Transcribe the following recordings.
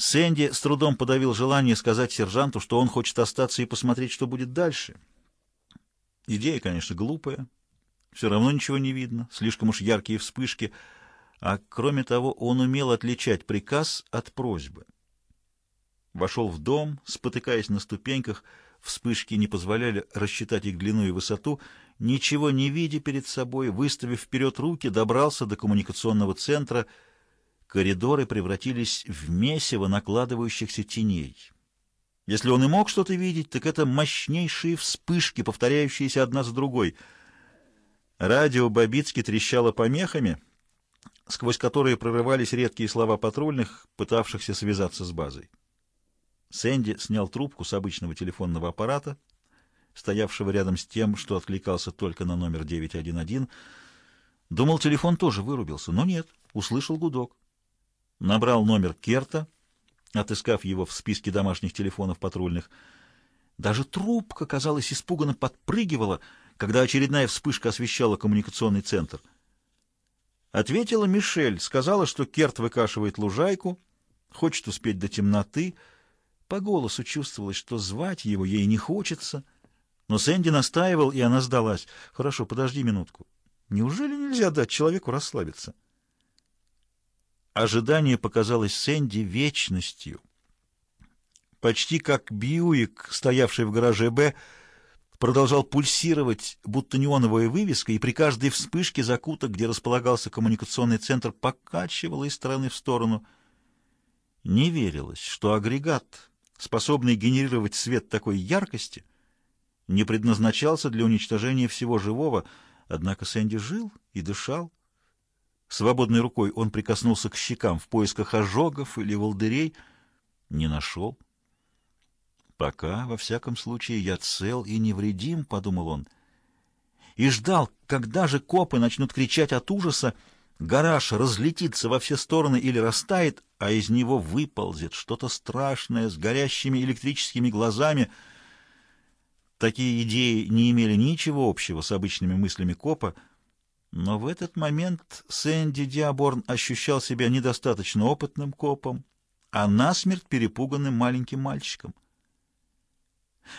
Сэнди с трудом подавил желание сказать сержанту, что он хочет остаться и посмотреть, что будет дальше. Идея, конечно, глупая. Все равно ничего не видно, слишком уж яркие вспышки. А кроме того, он умел отличать приказ от просьбы. Вошел в дом, спотыкаясь на ступеньках, вспышки не позволяли рассчитать их длину и высоту, ничего не видя перед собой, выставив вперед руки, добрался до коммуникационного центра. Коридоры превратились в месиво накладывающихся теней. Если он и мог что-то видеть, так это мощнейшие вспышки, повторяющиеся одна за другой. Радио Бабицки трещало помехами, сквозь которые прорывались редкие слова патрульных, пытавшихся связаться с базой. Сэнди снял трубку с обычного телефонного аппарата, стоявшего рядом с тем, что откликался только на номер 911. Думал, телефон тоже вырубился, но нет, услышал гудок. Набрал номер Керта, отыскав его в списке домашних телефонов патрульных. Даже трубка, казалось, испуганно подпрыгивала, когда очередная вспышка освещала коммуникационный центр. Ответила Мишель, сказала, что Керт выкашивает лужайку, хочет успеть до темноты, по голосу чувствовалось, что звать его ей не хочется. Но Сэнди настаивал, и она сдалась. «Хорошо, подожди минутку. Неужели нельзя дать человеку расслабиться?» Ожидание показалось Сэнди вечностью. Почти как Бьюик, стоявший в гараже «Б», продолжал пульсировать, будто неоновая вывеска, и при каждой вспышке закуток, где располагался коммуникационный центр, покачивало из стороны в сторону. Не верилось, что агрегат способный генерировать свет такой яркости, не предназначался для уничтожения всего живого, однако Сэнди жил и дышал. Свободной рукой он прикоснулся к щекам в поисках ожогов или волдырей, не нашел. «Пока, во всяком случае, я цел и невредим», — подумал он, и ждал, когда же копы начнут кричать от ужаса, гараж разлетится во все стороны или растает, а из него выползет что-то страшное с горящими электрическими глазами. Такие идеи не имели ничего общего с обычными мыслями копа, но в этот момент Сэнди Диаборн ощущал себя недостаточно опытным копом, а насмерть перепуганным маленьким мальчиком.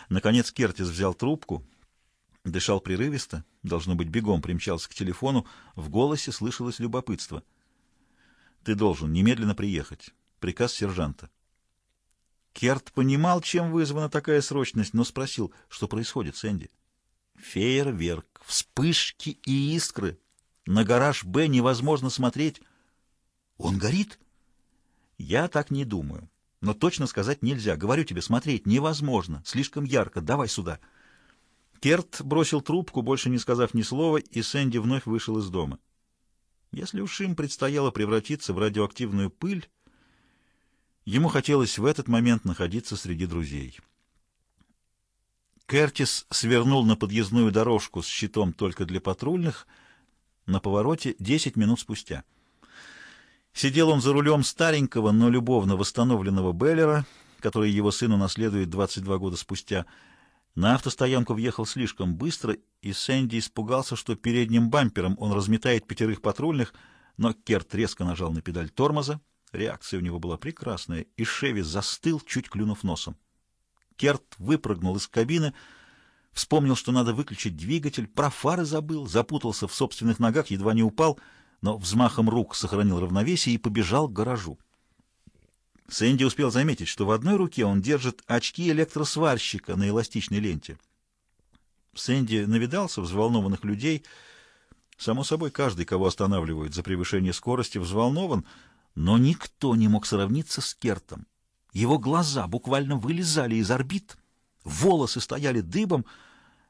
Наконец Кертис взял трубку, дышал прерывисто, должно быть, бегом примчался к телефону, в голосе слышалось любопытство — ты должен немедленно приехать. Приказ сержанта. Керт понимал, чем вызвана такая срочность, но спросил, что происходит, Сэнди. Фейерверк, вспышки и искры. На гараж «Б» невозможно смотреть. Он горит? Я так не думаю. Но точно сказать нельзя. Говорю тебе, смотреть невозможно. Слишком ярко. Давай сюда. Керт бросил трубку, больше не сказав ни слова, и Сэнди вновь вышел из дома. Если уж им предстояло превратиться в радиоактивную пыль, ему хотелось в этот момент находиться среди друзей. Кертис свернул на подъездную дорожку с щитом только для патрульных на повороте 10 минут спустя. Сидел он за рулем старенького, но любовно восстановленного Беллера, который его сын унаследует 22 года спустя, на автостоянку въехал слишком быстро, и Сэнди испугался, что передним бампером он разметает пятерых патрульных, но Керт резко нажал на педаль тормоза. Реакция у него была прекрасная, и Шеви застыл, чуть клюнув носом. Керт выпрыгнул из кабины, вспомнил, что надо выключить двигатель, про фары забыл, запутался в собственных ногах, едва не упал, но взмахом рук сохранил равновесие и побежал к гаражу. Сэнди успел заметить, что в одной руке он держит очки электросварщика на эластичной ленте. Сэнди навидался взволнованных людей. Само собой, каждый, кого останавливают за превышение скорости, взволнован, но никто не мог сравниться с Кертом. Его глаза буквально вылезали из орбит, волосы стояли дыбом,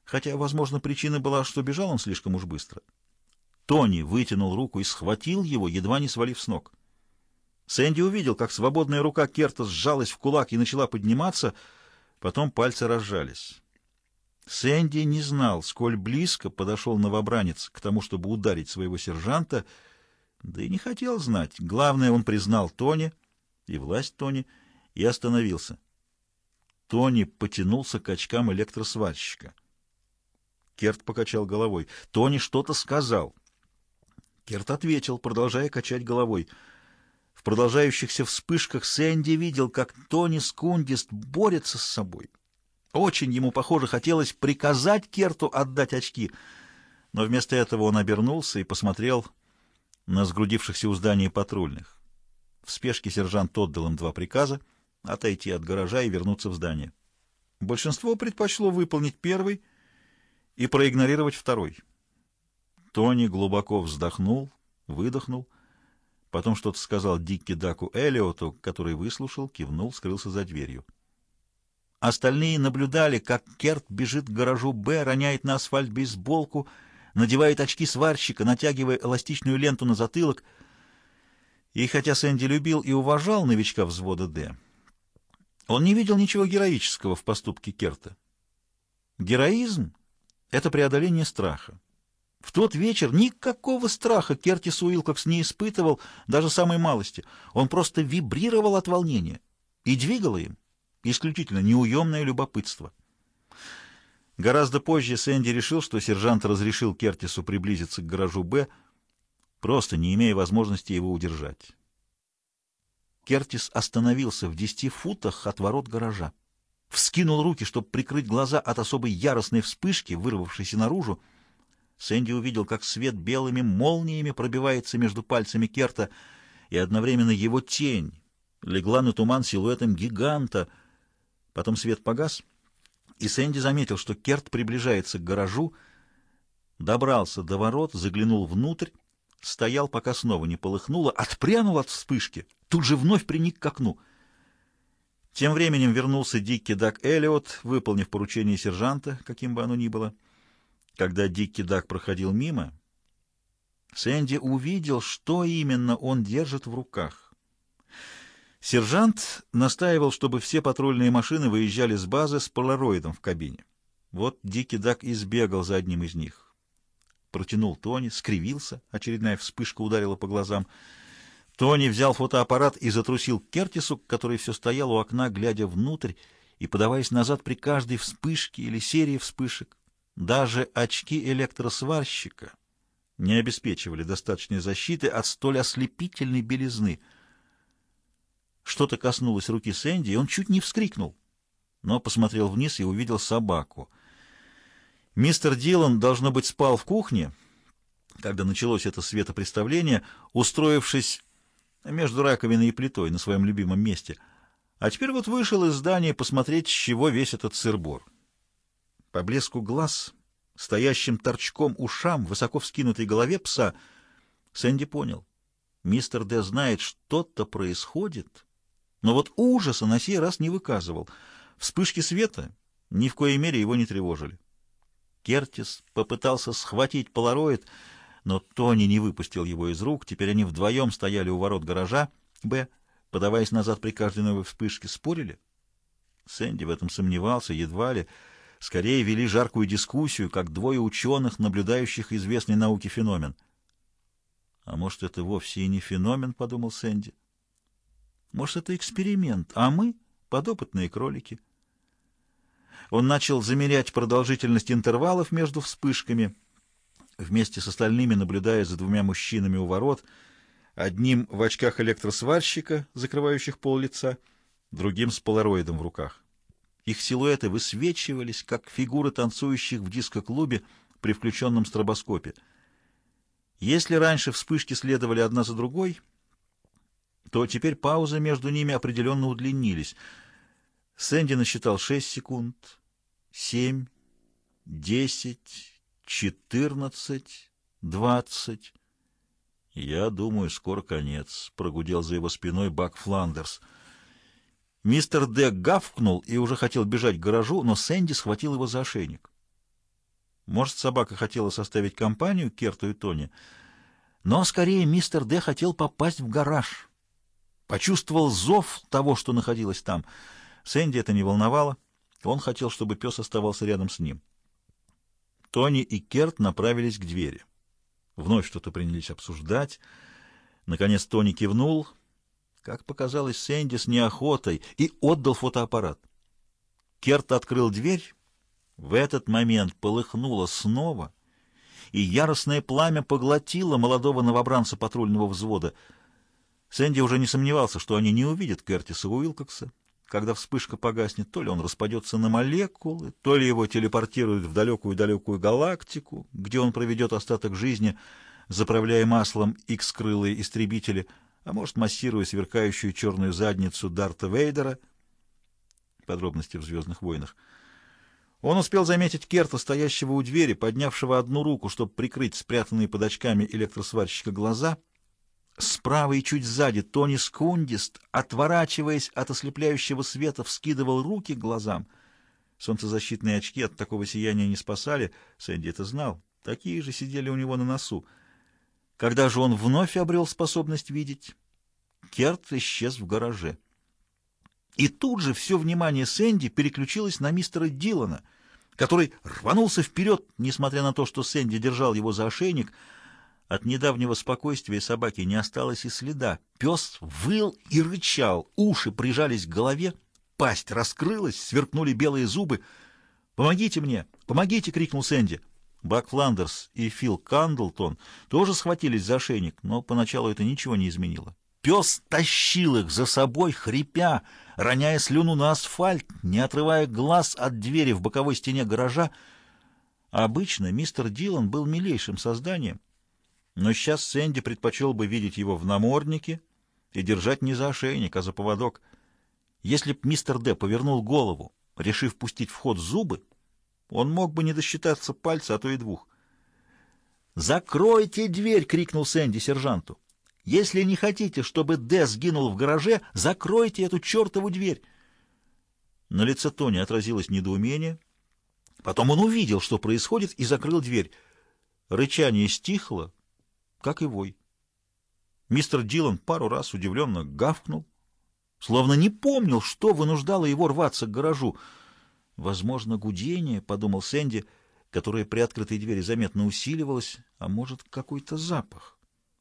хотя, возможно, причина была, что бежал он слишком уж быстро. Тони вытянул руку и схватил его, едва не свалив с ног. Сэнди увидел, как свободная рука Керта сжалась в кулак и начала подниматься, потом пальцы разжались. Сэнди не знал, сколь близко подошел новобранец к тому, чтобы ударить своего сержанта, да и не хотел знать. Главное, он признал Тони и власть Тони и остановился. Тони потянулся к очкам электросварщика. Керт покачал головой. Тони что-то сказал. Керт ответил, продолжая качать головой — В продолжающихся вспышках Сэнди видел, как Тони Скундист борется с собой. Очень ему, похоже, хотелось приказать Керту отдать очки, но вместо этого он обернулся и посмотрел на сгрудившихся у здания патрульных. В спешке сержант отдал им два приказа — отойти от гаража и вернуться в здание. Большинство предпочло выполнить первый и проигнорировать второй. Тони глубоко вздохнул, выдохнул, потом что-то сказал Дикки Даку Элиоту, который выслушал, кивнул, скрылся за дверью. Остальные наблюдали, как Керт бежит к гаражу «Б», роняет на асфальт бейсболку, надевает очки сварщика, натягивая эластичную ленту на затылок. И хотя Сэнди любил и уважал новичка взвода «Д», он не видел ничего героического в поступке Керта. Героизм — это преодоление страха. В тот вечер никакого страха Кертис Уилкокс не испытывал, даже самой малости. Он просто вибрировал от волнения и двигало им исключительно неуемное любопытство. Гораздо позже Сэнди решил, что сержант разрешил Кертису приблизиться к гаражу «Б», просто не имея возможности его удержать. Кертис остановился в десяти футах от ворот гаража. Вскинул руки, чтобы прикрыть глаза от особой яростной вспышки, вырвавшейся наружу. Сэнди увидел, как свет белыми молниями пробивается между пальцами Керта, и одновременно его тень легла на туман силуэтом гиганта — Потом свет погас, и Сэнди заметил, что Керт приближается к гаражу, добрался до ворот, заглянул внутрь, стоял, пока снова не полыхнуло, отпрянул от вспышки, тут же вновь приник к окну. Тем временем вернулся Дикки Дак Эллиот, выполнив поручение сержанта, каким бы оно ни было. Когда Дикки Дак проходил мимо, Сэнди увидел, что именно он держит в руках. Сержант настаивал, чтобы все патрульные машины выезжали с базы с полароидом в кабине. Вот Дикий Дак избегал за одним из них. Протянул Тони, скривился, очередная вспышка ударила по глазам. Тони взял фотоаппарат и затрусил к Кертису, который все стоял у окна, глядя внутрь и подаваясь назад при каждой вспышке или серии вспышек. Даже очки электросварщика не обеспечивали достаточной защиты от столь ослепительной белизны — что-то коснулось руки Сэнди, и он чуть не вскрикнул, но посмотрел вниз и увидел собаку. Мистер Дилан, должно быть, спал в кухне, когда началось это светопреставление, устроившись между раковиной и плитой на своем любимом месте, а теперь вот вышел из здания посмотреть, с чего весь этот сырбор. По блеску глаз, стоящим торчком ушам, высоко вскинутой голове пса, Сэнди понял. Мистер Д знает, что-то происходит, но вот ужаса на сей раз не выказывал. Вспышки света ни в коей мере его не тревожили. Кертис попытался схватить полароид, но Тони не выпустил его из рук. Теперь они вдвоем стояли у ворот гаража. Б, подаваясь назад при каждой новой вспышке, спорили. Сэнди в этом сомневался, едва ли. Скорее вели жаркую дискуссию, как двое ученых, наблюдающих известный науке феномен. «А может, это вовсе и не феномен?» — подумал Сэнди. Может, это эксперимент, а мы — подопытные кролики. Он начал замерять продолжительность интервалов между вспышками, вместе с остальными наблюдая за двумя мужчинами у ворот, одним в очках электросварщика, закрывающих пол лица, другим с полароидом в руках. Их силуэты высвечивались, как фигуры танцующих в диско-клубе при включенном стробоскопе. Если раньше вспышки следовали одна за другой — то теперь паузы между ними определенно удлинились. Сэнди насчитал шесть секунд, семь, десять, четырнадцать, двадцать. «Я думаю, скоро конец», — прогудел за его спиной Бак Фландерс. Мистер Д гавкнул и уже хотел бежать к гаражу, но Сэнди схватил его за ошейник. Может, собака хотела составить компанию Керту и Тони, но скорее мистер Д хотел попасть в гараж почувствовал зов того, что находилось там. Сэнди это не волновало. Он хотел, чтобы пес оставался рядом с ним. Тони и Керт направились к двери. Вновь что-то принялись обсуждать. Наконец Тони кивнул, как показалось Сэнди, с неохотой, и отдал фотоаппарат. Керт открыл дверь. В этот момент полыхнуло снова, и яростное пламя поглотило молодого новобранца патрульного взвода — Сэнди уже не сомневался, что они не увидят Кертиса Уилкокса, когда вспышка погаснет, то ли он распадется на молекулы, то ли его телепортируют в далекую-далекую галактику, где он проведет остаток жизни, заправляя маслом икс-крылые истребители, а может, массируя сверкающую черную задницу Дарта Вейдера. Подробности в «Звездных войнах». Он успел заметить Керта, стоящего у двери, поднявшего одну руку, чтобы прикрыть спрятанные под очками электросварщика глаза. Справа и чуть сзади Тони Скундист, отворачиваясь от ослепляющего света, вскидывал руки к глазам. Солнцезащитные очки от такого сияния не спасали, Сэнди это знал. Такие же сидели у него на носу. Когда же он вновь обрел способность видеть, Керт исчез в гараже. И тут же все внимание Сэнди переключилось на мистера Дилана, который рванулся вперед, несмотря на то, что Сэнди держал его за ошейник. От недавнего спокойствия собаки не осталось и следа. Пес выл и рычал, уши прижались к голове, пасть раскрылась, сверкнули белые зубы. «Помогите мне! Помогите!» — крикнул Сэнди. Бак Фландерс и Фил Кандлтон тоже схватились за ошейник, но поначалу это ничего не изменило. Пес тащил их за собой, хрипя, роняя слюну на асфальт, не отрывая глаз от двери в боковой стене гаража. Обычно мистер Дилан был милейшим созданием, но сейчас Сэнди предпочел бы видеть его в наморднике и держать не за ошейник, а за поводок. Если б мистер Д повернул голову, решив пустить в ход зубы, он мог бы не досчитаться пальца, а то и двух. «Закройте дверь!» — крикнул Сэнди сержанту. Если не хотите, чтобы Д сгинул в гараже, закройте эту чертову дверь. На лице Тони отразилось недоумение. Потом он увидел, что происходит, и закрыл дверь. Рычание стихло, как и вой. Мистер Дилан пару раз удивленно гавкнул, словно не помнил, что вынуждало его рваться к гаражу. «Возможно, гудение», — подумал Сэнди, которое при открытой двери заметно усиливалось, а может, какой-то запах.